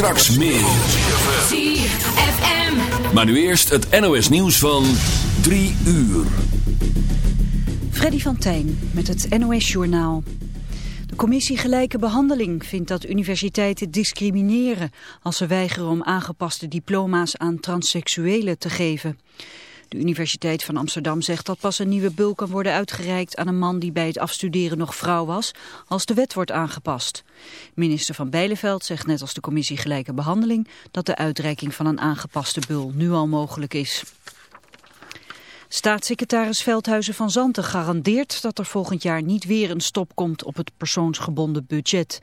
Straks meer. ZFM. Maar nu eerst het NOS nieuws van 3 uur. Freddy van Tijn met het NOS Journaal. De commissie Gelijke Behandeling vindt dat universiteiten discrimineren... als ze weigeren om aangepaste diploma's aan transseksuelen te geven. De Universiteit van Amsterdam zegt dat pas een nieuwe bul kan worden uitgereikt aan een man die bij het afstuderen nog vrouw was, als de wet wordt aangepast. Minister van Bijleveld zegt net als de commissie Gelijke Behandeling dat de uitreiking van een aangepaste bul nu al mogelijk is. Staatssecretaris Veldhuizen van Zanten garandeert dat er volgend jaar niet weer een stop komt op het persoonsgebonden budget.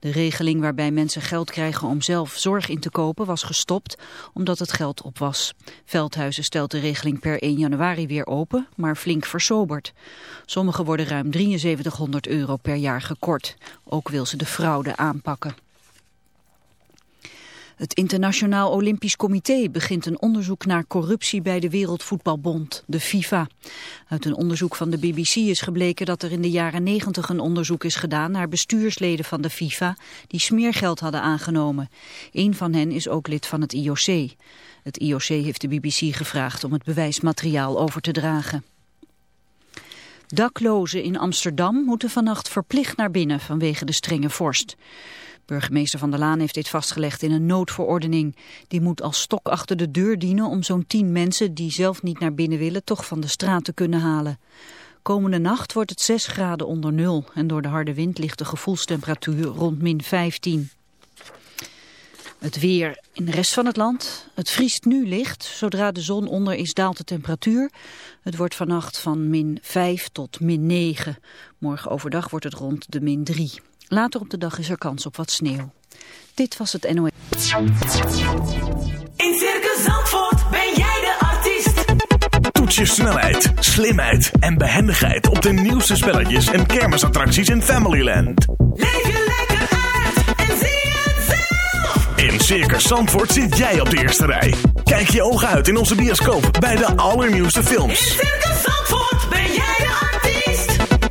De regeling waarbij mensen geld krijgen om zelf zorg in te kopen was gestopt omdat het geld op was. Veldhuizen stelt de regeling per 1 januari weer open, maar flink versoberd. Sommigen worden ruim 7300 euro per jaar gekort. Ook wil ze de fraude aanpakken. Het Internationaal Olympisch Comité begint een onderzoek naar corruptie bij de Wereldvoetbalbond, de FIFA. Uit een onderzoek van de BBC is gebleken dat er in de jaren 90 een onderzoek is gedaan naar bestuursleden van de FIFA die smeergeld hadden aangenomen. Een van hen is ook lid van het IOC. Het IOC heeft de BBC gevraagd om het bewijsmateriaal over te dragen. Daklozen in Amsterdam moeten vannacht verplicht naar binnen vanwege de strenge vorst. Burgemeester Van der Laan heeft dit vastgelegd in een noodverordening. Die moet als stok achter de deur dienen om zo'n tien mensen die zelf niet naar binnen willen toch van de straat te kunnen halen. Komende nacht wordt het 6 graden onder nul en door de harde wind ligt de gevoelstemperatuur rond min 15. Het weer in de rest van het land. Het vriest nu licht. Zodra de zon onder is daalt de temperatuur. Het wordt vannacht van min 5 tot min 9. Morgen overdag wordt het rond de min 3. Later op de dag is er kans op wat sneeuw. Dit was het NOS. In Circus Zandvoort ben jij de artiest. Toets je snelheid, slimheid en behendigheid op de nieuwste spelletjes en kermisattracties in Familyland. Leef je lekker uit en zie het zelf. In Circus Zandvoort zit jij op de eerste rij. Kijk je ogen uit in onze bioscoop bij de allernieuwste In films. Circus Zandvoort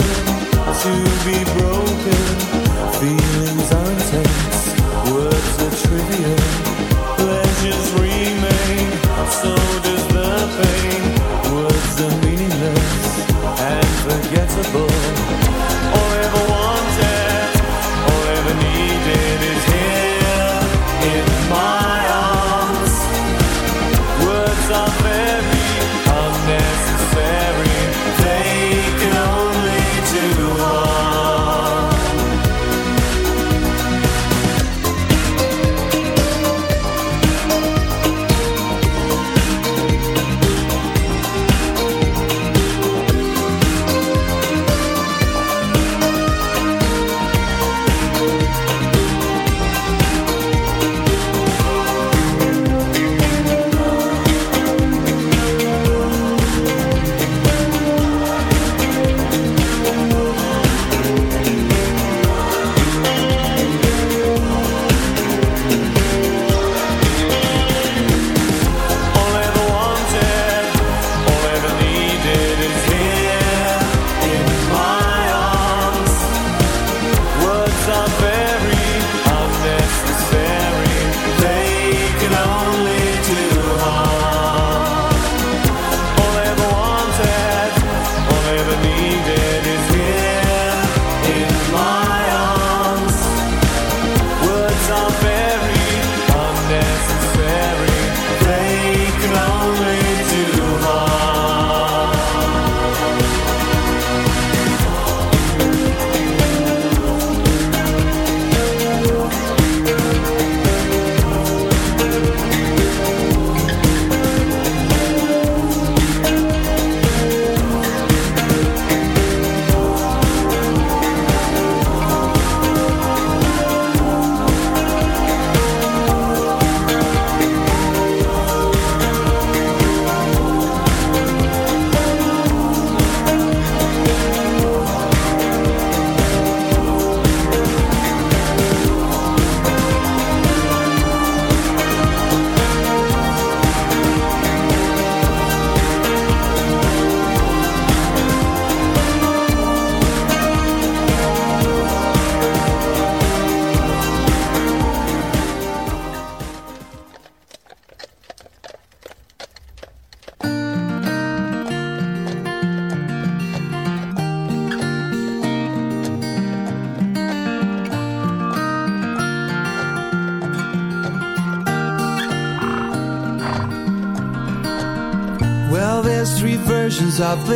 to be brave.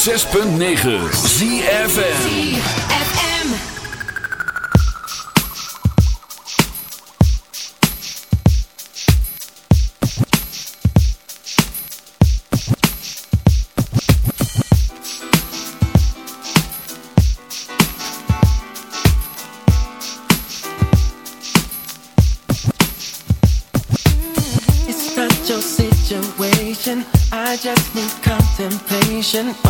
106.9 ZFN I just need contemplation.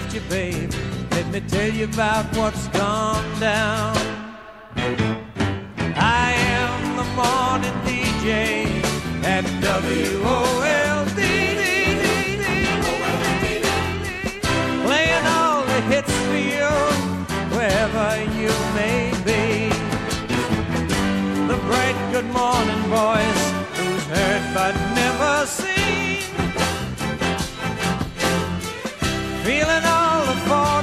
you, babe. Let me tell you about what's gone down. I am the morning DJ at WOLD. Playing all the hits for you, wherever you may be. The bright good morning voice, who's heard but never seen.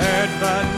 heard but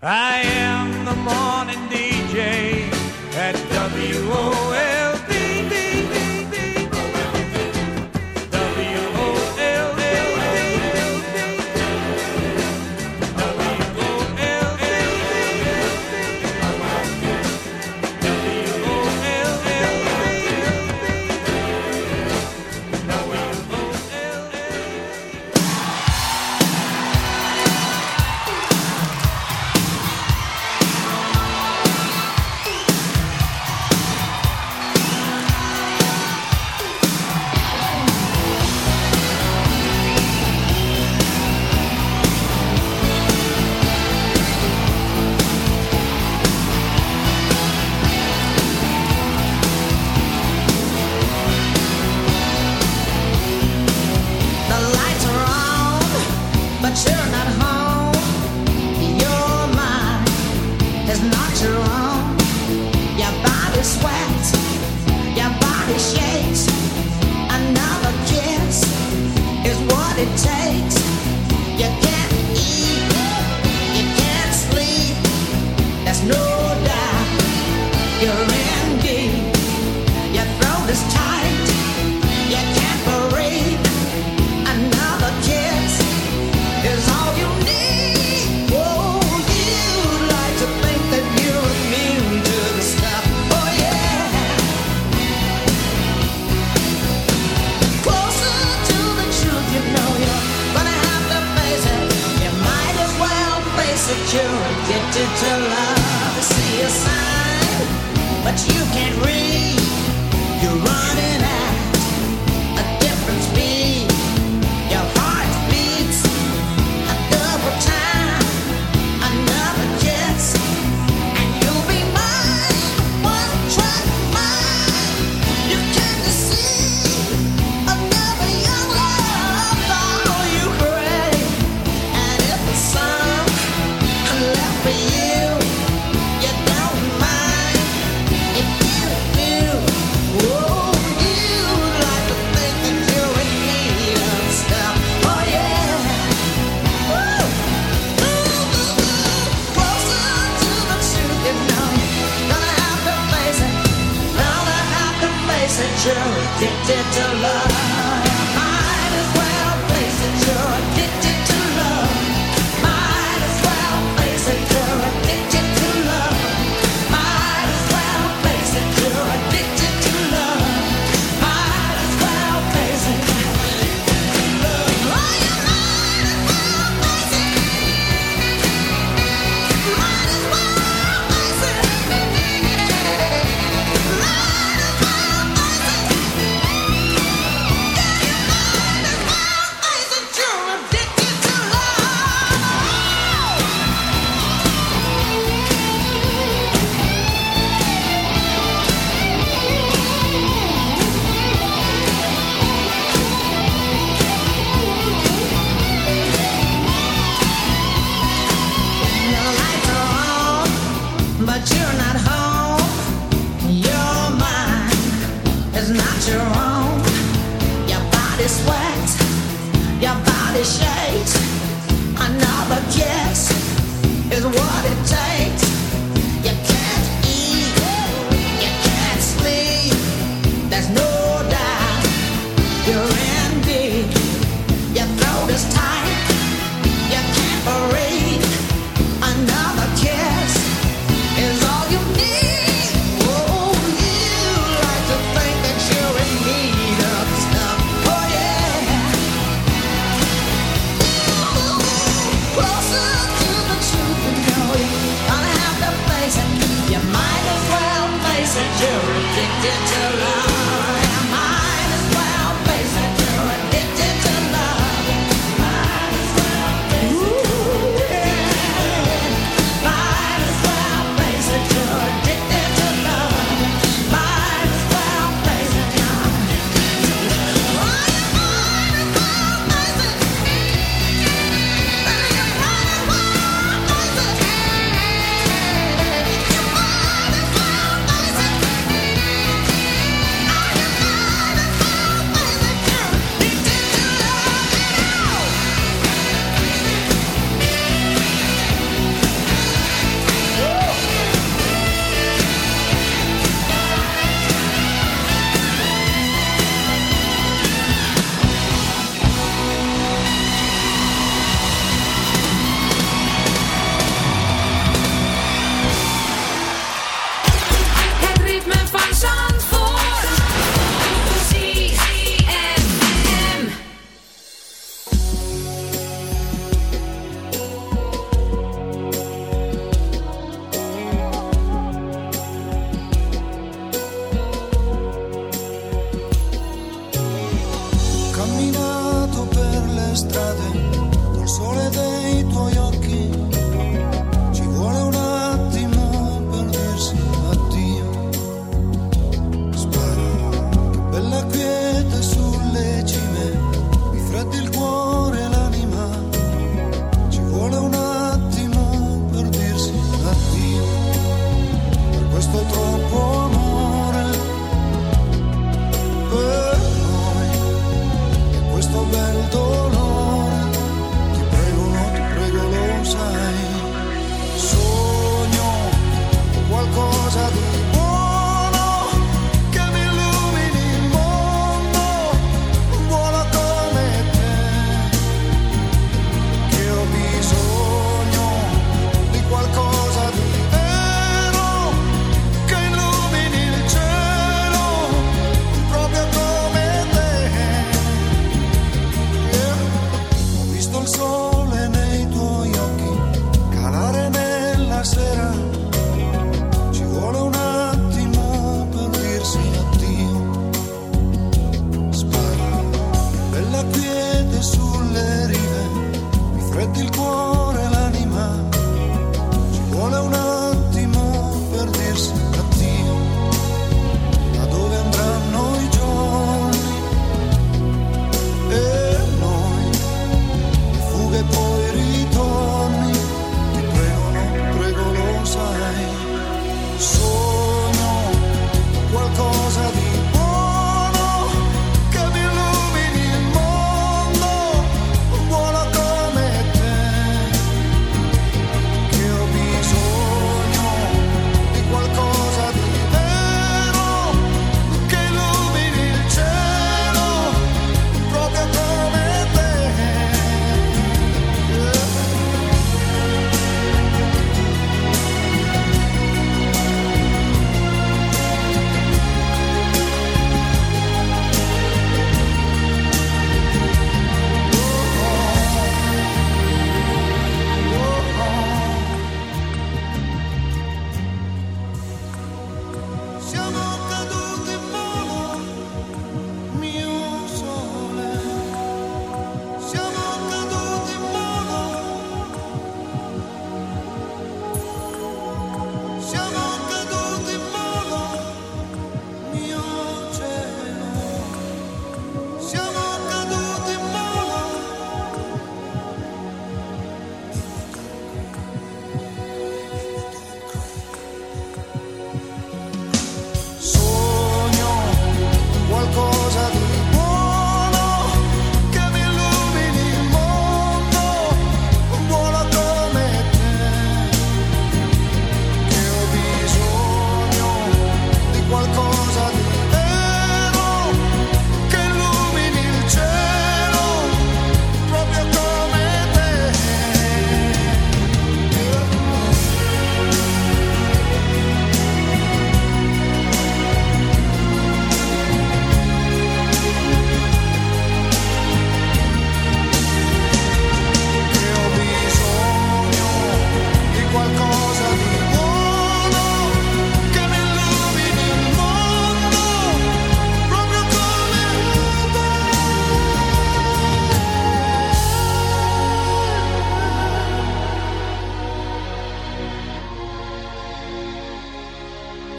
I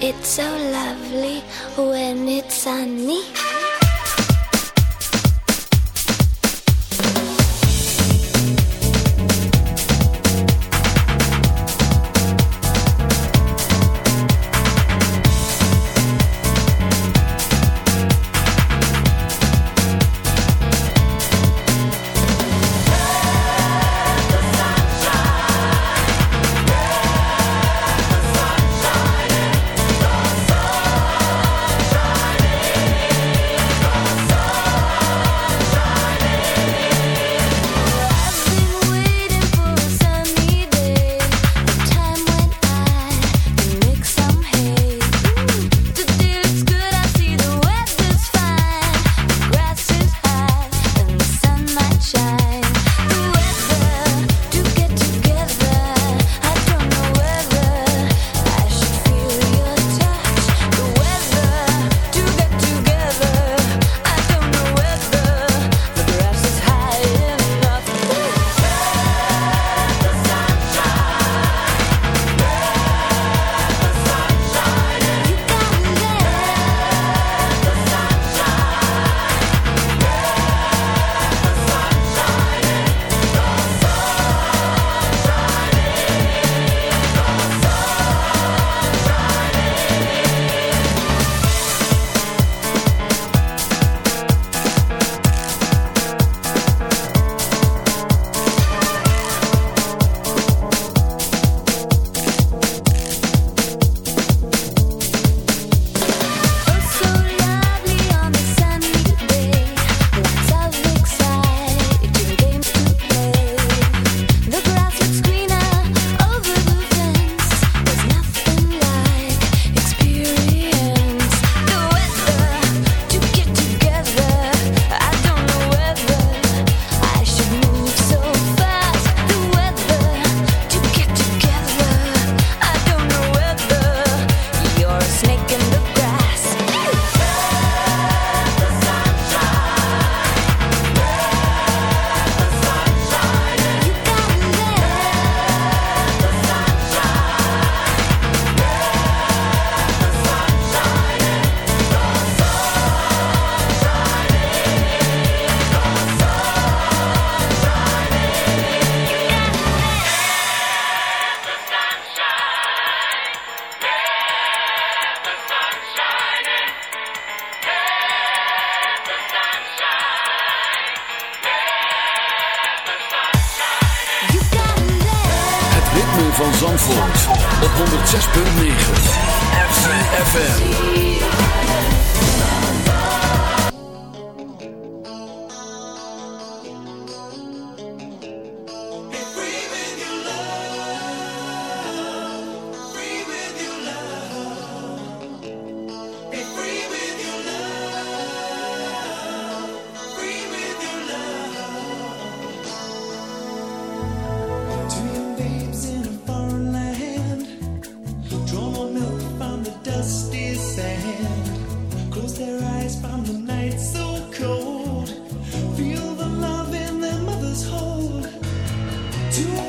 It's so lovely when it's sunny. to